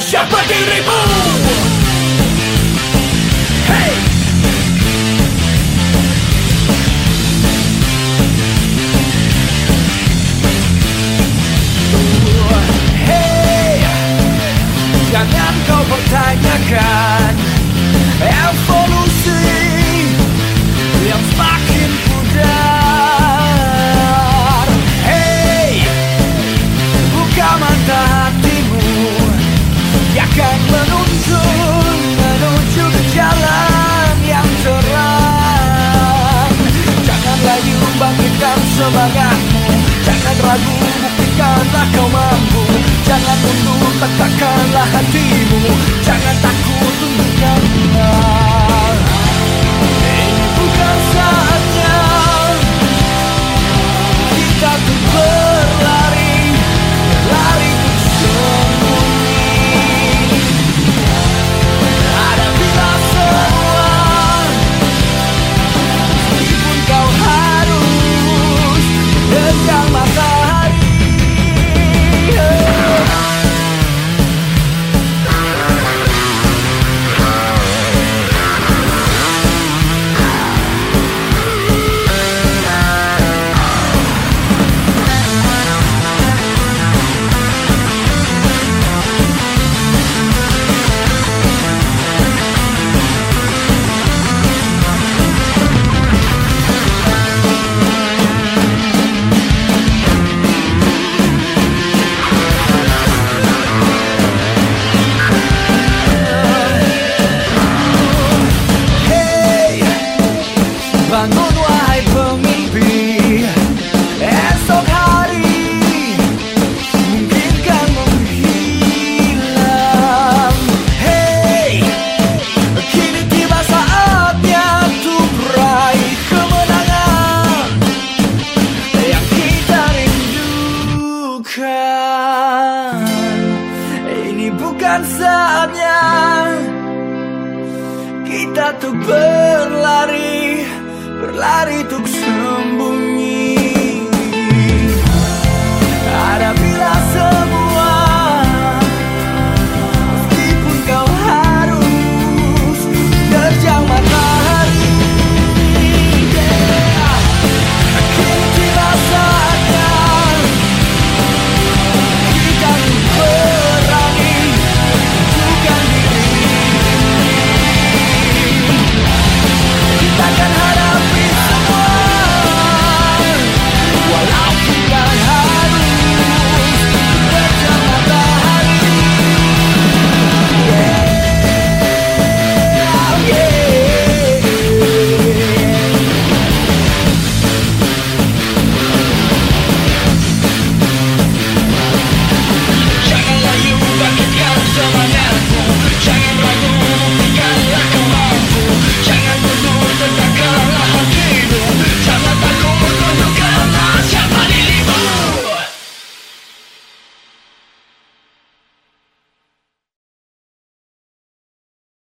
siapa dirimu. Hey. Hey. Jangan kau pertanyakan. Jangan ragu, buktikanlah kau mampu. Jangan tunduk, tetapkanlah hatimu. Jangan takut bukan. Ini bukan saatnya Kita tuh ber